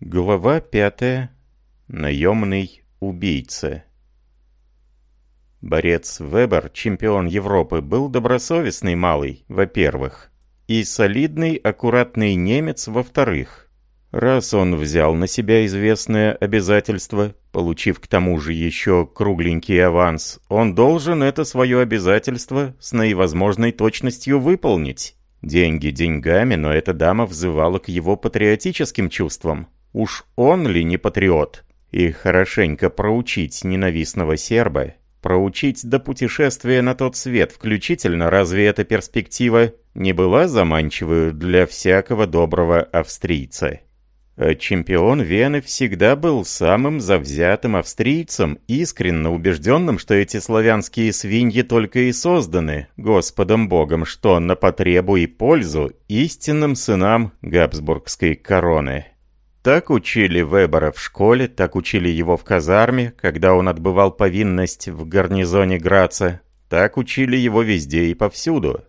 Глава пятая. Наемный убийца. Борец Вебер, чемпион Европы, был добросовестный малый, во-первых, и солидный, аккуратный немец, во-вторых. Раз он взял на себя известное обязательство, получив к тому же еще кругленький аванс, он должен это свое обязательство с наивозможной точностью выполнить. Деньги деньгами, но эта дама взывала к его патриотическим чувствам. Уж он ли не патриот? И хорошенько проучить ненавистного серба, проучить до путешествия на тот свет включительно, разве эта перспектива не была заманчивой для всякого доброго австрийца? А чемпион Вены всегда был самым завзятым австрийцем, искренне убежденным, что эти славянские свиньи только и созданы Господом Богом, что на потребу и пользу истинным сынам Габсбургской короны. Так учили Вебера в школе, так учили его в казарме, когда он отбывал повинность в гарнизоне Граца, так учили его везде и повсюду.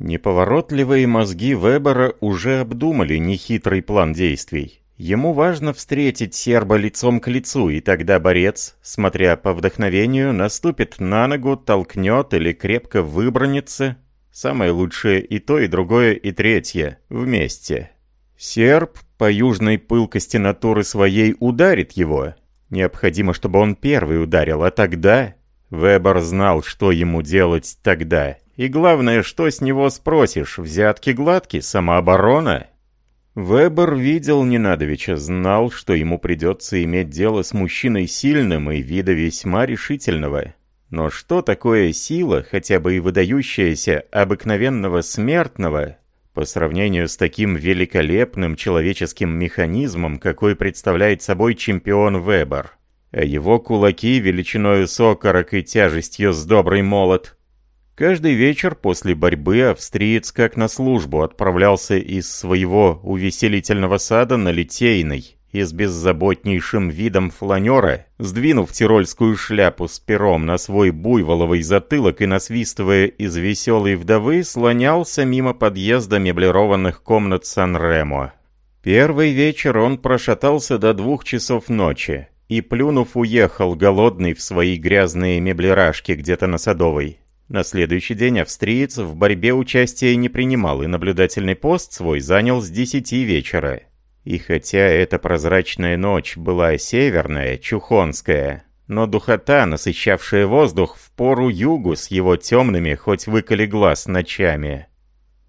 Неповоротливые мозги Вебера уже обдумали нехитрый план действий. Ему важно встретить серба лицом к лицу, и тогда борец, смотря по вдохновению, наступит на ногу, толкнет или крепко выбронится. Самое лучшее и то, и другое, и третье, вместе. Серб по южной пылкости натуры своей ударит его. Необходимо, чтобы он первый ударил, а тогда... Вебер знал, что ему делать тогда. И главное, что с него спросишь, взятки гладки, самооборона? Вебер видел Ненадовича, знал, что ему придется иметь дело с мужчиной сильным и вида весьма решительного. Но что такое сила, хотя бы и выдающаяся обыкновенного смертного, по сравнению с таким великолепным человеческим механизмом, какой представляет собой чемпион Вебер. А его кулаки величиною сокорок и тяжестью с добрый молот. Каждый вечер после борьбы австриец как на службу отправлялся из своего увеселительного сада на Литейный и с беззаботнейшим видом фланера, сдвинув тирольскую шляпу с пером на свой буйволовый затылок и насвистывая из веселой вдовы, слонялся мимо подъезда меблированных комнат Сан-Ремо. Первый вечер он прошатался до двух часов ночи и, плюнув, уехал голодный в свои грязные меблирашки где-то на Садовой. На следующий день австриец в борьбе участия не принимал и наблюдательный пост свой занял с десяти вечера. И хотя эта прозрачная ночь была северная, чухонская, но духота, насыщавшая воздух в пору югу с его темными, хоть выколи глаз ночами.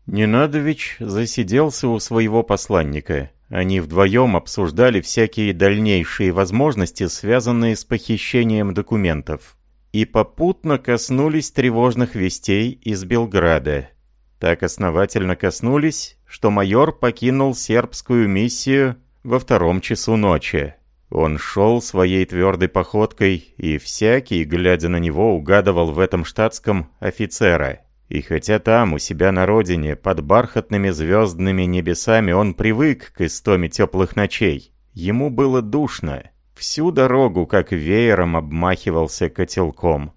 Ненадович засиделся у своего посланника. Они вдвоем обсуждали всякие дальнейшие возможности, связанные с похищением документов. И попутно коснулись тревожных вестей из Белграда. Так основательно коснулись, что майор покинул сербскую миссию во втором часу ночи. Он шел своей твердой походкой, и всякий, глядя на него, угадывал в этом штатском офицера. И хотя там, у себя на родине, под бархатными звездными небесами, он привык к истоме теплых ночей, ему было душно. Всю дорогу, как веером, обмахивался котелком.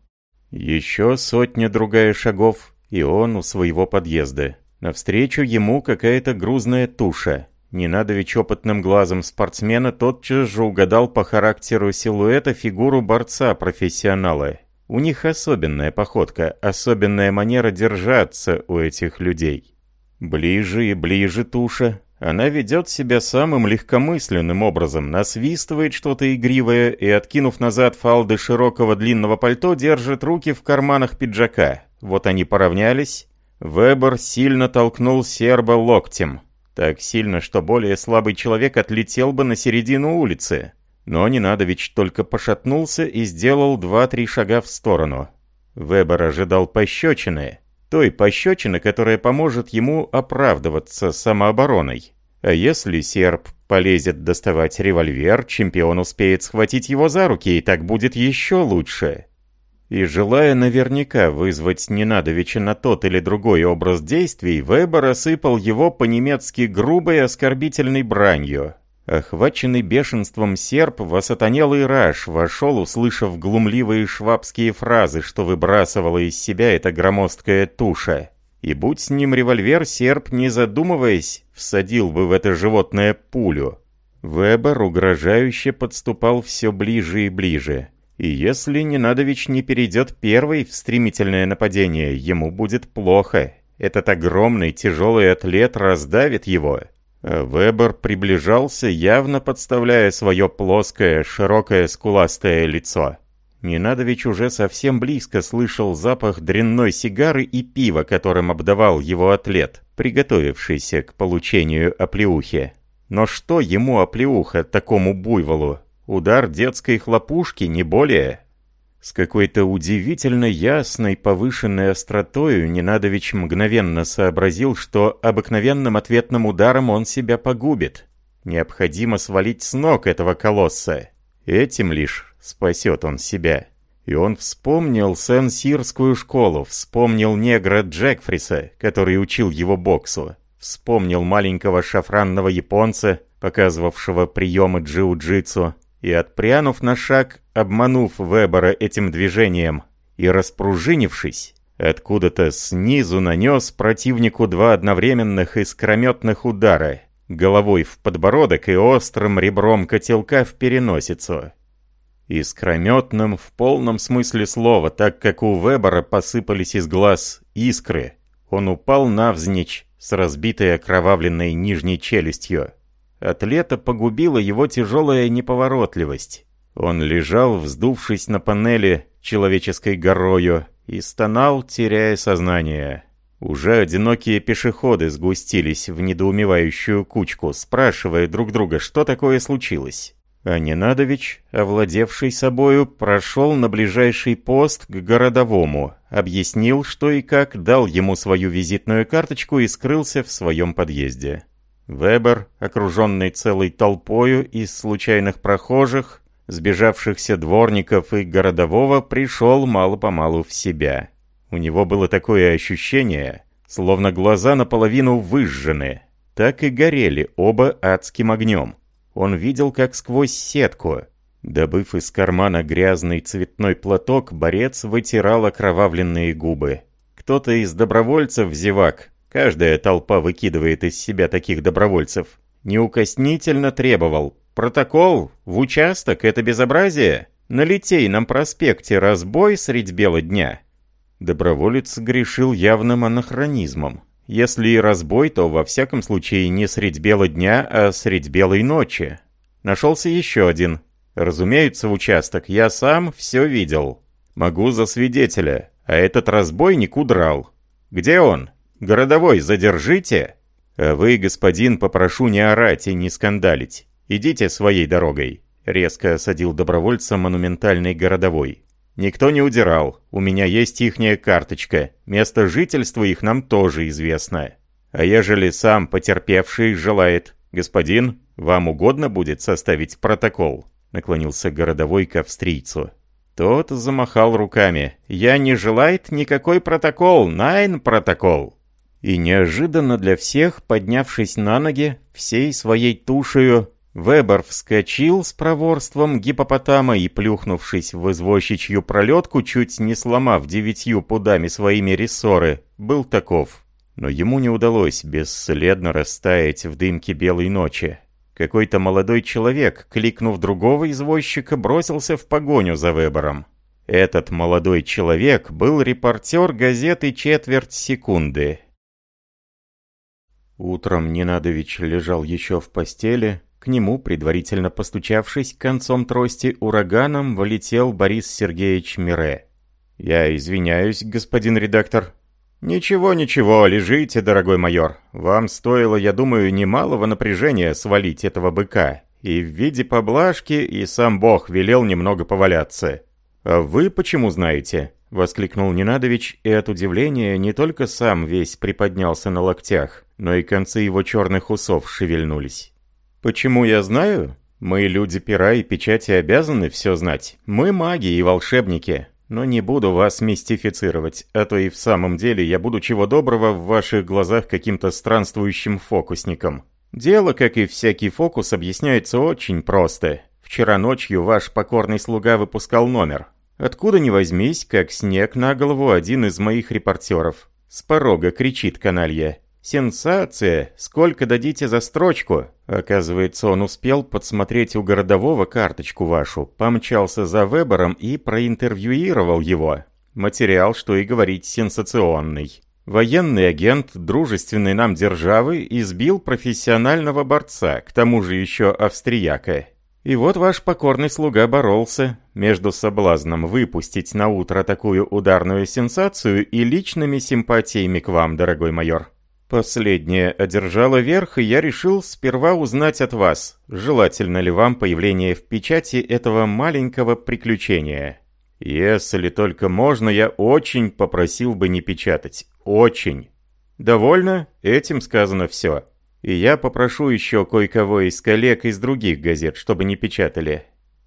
Еще сотня-другая шагов, и он у своего подъезда. Навстречу ему какая-то грузная туша. Ненадович опытным глазом спортсмена тотчас же угадал по характеру силуэта фигуру борца-профессионала. У них особенная походка, особенная манера держаться у этих людей. Ближе и ближе туша. Она ведет себя самым легкомысленным образом, насвистывает что-то игривое и, откинув назад фалды широкого длинного пальто, держит руки в карманах пиджака. Вот они поравнялись. Вебер сильно толкнул серба локтем. Так сильно, что более слабый человек отлетел бы на середину улицы. Но Ненадович только пошатнулся и сделал два-три шага в сторону. Вебер ожидал пощечины. Той пощечины, которая поможет ему оправдываться самообороной. А если серб полезет доставать револьвер, чемпион успеет схватить его за руки, и так будет еще лучше. И желая наверняка вызвать Ненадовича на тот или другой образ действий, Вебер осыпал его по-немецки грубой оскорбительной бранью. Охваченный бешенством серп в осатанелый раж вошел, услышав глумливые швабские фразы, что выбрасывала из себя эта громоздкая туша. И будь с ним револьвер, серп, не задумываясь, всадил бы в это животное пулю. Вебер угрожающе подступал все ближе и ближе. И если Ненадович не перейдет первый в стремительное нападение, ему будет плохо. Этот огромный тяжелый атлет раздавит его. А Вебер приближался, явно подставляя свое плоское, широкое, скуластое лицо. Ненадович уже совсем близко слышал запах дрянной сигары и пива, которым обдавал его атлет, приготовившийся к получению оплеухи. Но что ему оплеуха, такому буйволу? Удар детской хлопушки, не более. С какой-то удивительно ясной повышенной остротою Ненадович мгновенно сообразил, что обыкновенным ответным ударом он себя погубит. Необходимо свалить с ног этого колосса. Этим лишь спасет он себя. И он вспомнил Сен-Сирскую школу, вспомнил негра Джекфриса, который учил его боксу. Вспомнил маленького шафранного японца, показывавшего приемы джиу-джитсу, и, отпрянув на шаг, обманув Вебера этим движением и распружинившись, откуда-то снизу нанес противнику два одновременных искрометных удара, головой в подбородок и острым ребром котелка в переносицу. Искрометным в полном смысле слова, так как у Вебера посыпались из глаз искры, он упал навзничь, с разбитой окровавленной нижней челюстью. Атлета погубила его тяжелая неповоротливость. Он лежал, вздувшись на панели человеческой горою, и стонал, теряя сознание. Уже одинокие пешеходы сгустились в недоумевающую кучку, спрашивая друг друга, что такое случилось. А Ненадович, овладевший собою, прошел на ближайший пост к городовому, объяснил, что и как, дал ему свою визитную карточку и скрылся в своем подъезде. Вебер, окруженный целой толпою из случайных прохожих, сбежавшихся дворников и городового, пришел мало-помалу в себя. У него было такое ощущение, словно глаза наполовину выжжены, так и горели оба адским огнем. Он видел, как сквозь сетку. Добыв из кармана грязный цветной платок, борец вытирал окровавленные губы. Кто-то из добровольцев-зевак, каждая толпа выкидывает из себя таких добровольцев, неукоснительно требовал «Протокол? В участок? Это безобразие? На Литейном проспекте разбой средь бела дня?» Доброволец грешил явным анахронизмом. Если и разбой, то во всяком случае не средь бела дня, а средь белой ночи. Нашелся еще один. Разумеется, в участок. Я сам все видел. Могу за свидетеля. А этот разбойник удрал. Где он? Городовой, задержите. А вы, господин, попрошу не орать и не скандалить. Идите своей дорогой. Резко осадил добровольца монументальный городовой. Никто не удирал. У меня есть ихняя карточка. Место жительства их нам тоже известно. А ежели сам потерпевший желает, господин, вам угодно будет составить протокол?» Наклонился городовой к австрийцу. Тот замахал руками. «Я не желает никакой протокол, найн протокол!» И неожиданно для всех, поднявшись на ноги, всей своей тушею, Вебер вскочил с проворством гипопотама и, плюхнувшись в извозчичью пролетку, чуть не сломав девятью пудами своими рессоры, был таков. Но ему не удалось бесследно растаять в дымке белой ночи. Какой-то молодой человек, кликнув другого извозчика, бросился в погоню за Вебером. Этот молодой человек был репортер газеты «Четверть секунды». Утром Ненадович лежал еще в постели, к нему, предварительно постучавшись концом трости ураганом, вылетел Борис Сергеевич Мире. «Я извиняюсь, господин редактор». «Ничего, ничего, лежите, дорогой майор. Вам стоило, я думаю, немалого напряжения свалить этого быка. И в виде поблажки и сам Бог велел немного поваляться. А вы почему знаете?» — воскликнул Ненадович, и от удивления не только сам весь приподнялся на локтях, но и концы его черных усов шевельнулись. Почему я знаю? Мы, люди пера и печати, обязаны все знать. Мы маги и волшебники. Но не буду вас мистифицировать, а то и в самом деле я буду чего доброго в ваших глазах каким-то странствующим фокусником. Дело, как и всякий фокус, объясняется очень просто. Вчера ночью ваш покорный слуга выпускал номер. Откуда ни возьмись, как снег на голову один из моих репортеров. С порога кричит каналья. Сенсация! Сколько дадите за строчку? Оказывается, он успел подсмотреть у городового карточку вашу, помчался за Вебером и проинтервьюировал его. Материал, что и говорить, сенсационный. Военный агент дружественной нам державы избил профессионального борца, к тому же еще австрияка. И вот ваш покорный слуга боролся между соблазном выпустить на утро такую ударную сенсацию и личными симпатиями к вам, дорогой майор. Последнее одержало верх, и я решил сперва узнать от вас, желательно ли вам появление в печати этого маленького приключения. Если только можно, я очень попросил бы не печатать. Очень. Довольно? Этим сказано все. И я попрошу еще кое-кого из коллег из других газет, чтобы не печатали.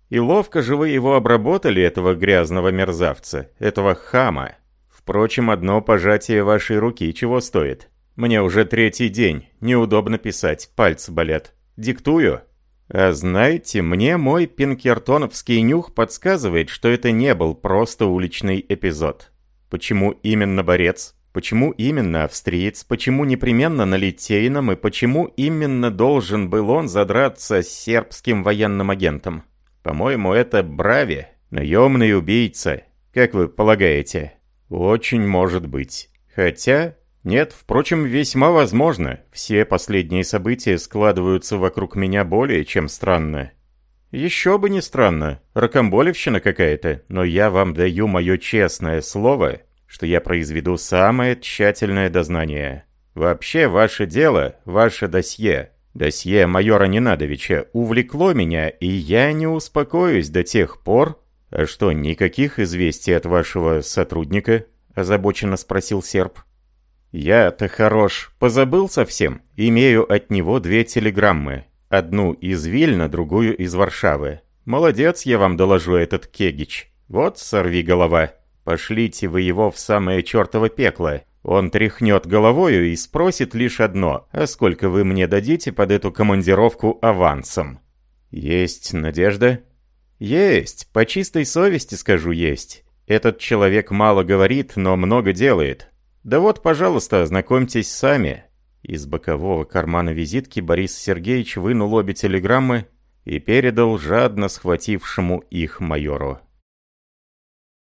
И ловко же вы его обработали, этого грязного мерзавца, этого хама. Впрочем, одно пожатие вашей руки чего стоит? Мне уже третий день, неудобно писать, пальцы болят. Диктую. А знаете, мне мой пинкертоновский нюх подсказывает, что это не был просто уличный эпизод. Почему именно борец? Почему именно австриец? Почему непременно на Литейном? И почему именно должен был он задраться с сербским военным агентом? По-моему, это Брави, наемный убийца. Как вы полагаете? Очень может быть. Хотя, нет, впрочем, весьма возможно. Все последние события складываются вокруг меня более чем странно. Еще бы не странно. Рокомболевщина какая-то. Но я вам даю мое честное слово, что я произведу самое тщательное дознание. Вообще, ваше дело, ваше досье, досье майора Ненадовича увлекло меня, и я не успокоюсь до тех пор... А что, никаких известий от вашего сотрудника? Озабоченно спросил серб. «Я-то хорош. Позабыл совсем. Имею от него две телеграммы. Одну из Вильна, другую из Варшавы. Молодец, я вам доложу этот Кегич. Вот сорви голова. Пошлите вы его в самое чертово пекло. Он тряхнет головою и спросит лишь одно, а сколько вы мне дадите под эту командировку авансом? Есть надежда? Есть, по чистой совести скажу есть. Этот человек мало говорит, но много делает. Да вот, пожалуйста, ознакомьтесь сами». Из бокового кармана визитки Борис Сергеевич вынул обе телеграммы и передал жадно схватившему их майору.